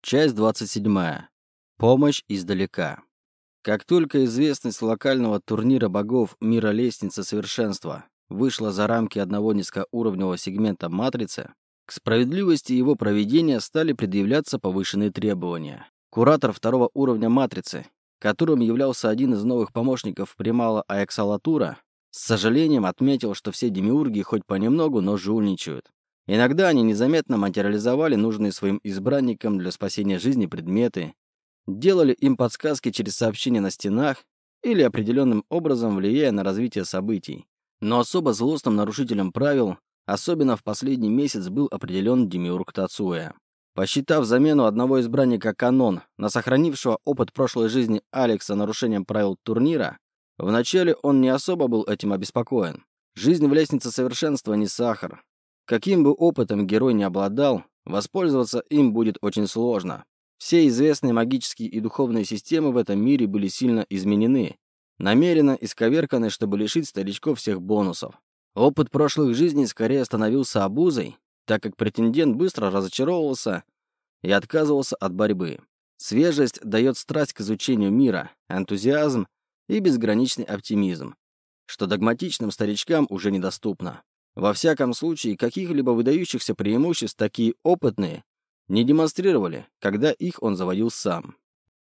Часть 27. Помощь издалека. Как только известность локального турнира богов мира лестницы совершенства вышла за рамки одного низкоуровневого сегмента матрицы, к справедливости его проведения стали предъявляться повышенные требования. Куратор второго уровня матрицы, которым являлся один из новых помощников примала Аэксалатура, с сожалением отметил, что все демиурги хоть понемногу, но жульничают. Иногда они незаметно материализовали нужные своим избранникам для спасения жизни предметы, делали им подсказки через сообщения на стенах или определенным образом влияя на развитие событий. Но особо злостным нарушителем правил, особенно в последний месяц, был определен Демиург Тацуя. Посчитав замену одного избранника канон на сохранившего опыт прошлой жизни Алекса нарушением правил турнира, вначале он не особо был этим обеспокоен. Жизнь в лестнице совершенства не сахар, Каким бы опытом герой не обладал, воспользоваться им будет очень сложно. Все известные магические и духовные системы в этом мире были сильно изменены, намеренно исковерканы, чтобы лишить старичков всех бонусов. Опыт прошлых жизней скорее становился обузой, так как претендент быстро разочаровывался и отказывался от борьбы. Свежесть дает страсть к изучению мира, энтузиазм и безграничный оптимизм, что догматичным старичкам уже недоступно. Во всяком случае, каких-либо выдающихся преимуществ такие опытные не демонстрировали, когда их он заводил сам.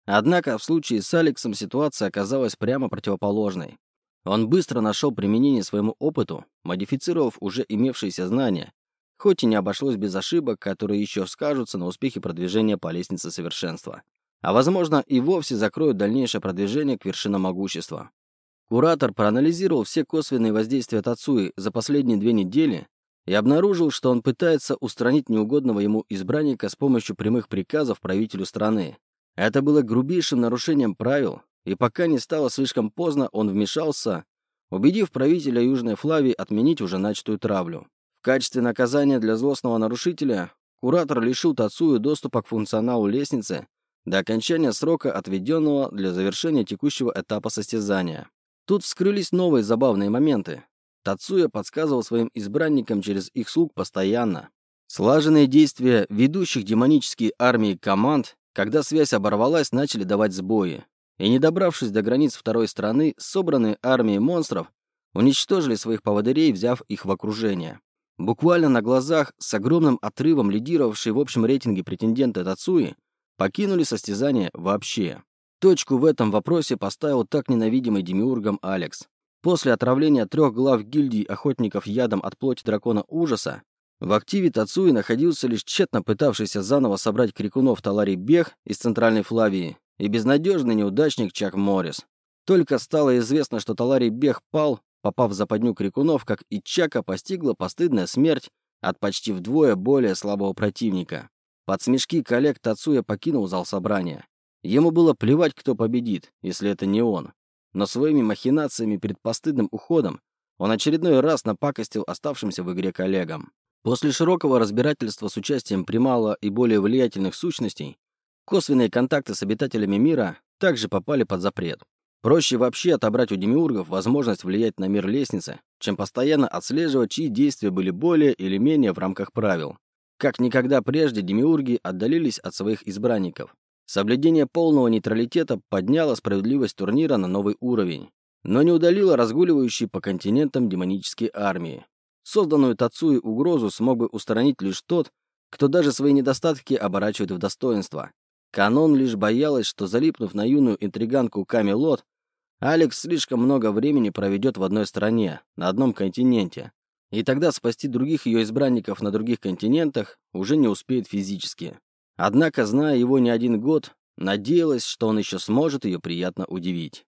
Однако в случае с Алексом ситуация оказалась прямо противоположной. Он быстро нашел применение своему опыту, модифицировав уже имевшиеся знания, хоть и не обошлось без ошибок, которые еще скажутся на успехе продвижения по лестнице совершенства. А возможно и вовсе закроют дальнейшее продвижение к вершинам могущества. Куратор проанализировал все косвенные воздействия Тацуи за последние две недели и обнаружил, что он пытается устранить неугодного ему избранника с помощью прямых приказов правителю страны. Это было грубейшим нарушением правил, и пока не стало слишком поздно, он вмешался, убедив правителя Южной Флавии отменить уже начатую травлю. В качестве наказания для злостного нарушителя куратор лишил Тацую доступа к функционалу лестницы до окончания срока, отведенного для завершения текущего этапа состязания. Тут вскрылись новые забавные моменты. Тацуя подсказывал своим избранникам через их слуг постоянно. Слаженные действия ведущих демонические армии команд, когда связь оборвалась, начали давать сбои. И не добравшись до границ второй страны, собранные армии монстров уничтожили своих поводырей, взяв их в окружение. Буквально на глазах, с огромным отрывом лидировавшие в общем рейтинге претенденты Тацуи, покинули состязание вообще. Точку в этом вопросе поставил так ненавидимый демиургом Алекс. После отравления трех глав гильдии охотников ядом от плоти дракона ужаса, в активе Тацуи находился лишь тщетно пытавшийся заново собрать крикунов Таларий Бех из Центральной Флавии и безнадежный неудачник Чак Моррис. Только стало известно, что Таларий Бех пал, попав в западню крикунов, как и Чака постигла постыдная смерть от почти вдвое более слабого противника. Под смешки коллег Тацуя покинул зал собрания. Ему было плевать, кто победит, если это не он. Но своими махинациями перед постыдным уходом он очередной раз напакостил оставшимся в игре коллегам. После широкого разбирательства с участием примала и более влиятельных сущностей, косвенные контакты с обитателями мира также попали под запрет. Проще вообще отобрать у демиургов возможность влиять на мир лестницы, чем постоянно отслеживать, чьи действия были более или менее в рамках правил. Как никогда прежде демиурги отдалились от своих избранников, Соблюдение полного нейтралитета подняло справедливость турнира на новый уровень, но не удалило разгуливающие по континентам демонические армии. Созданную Тацуи угрозу смог бы устранить лишь тот, кто даже свои недостатки оборачивает в достоинство. Канон лишь боялась, что залипнув на юную интриганку Камелот, Алекс слишком много времени проведет в одной стране, на одном континенте, и тогда спасти других ее избранников на других континентах уже не успеет физически. Однако, зная его не один год, надеялась, что он еще сможет ее приятно удивить.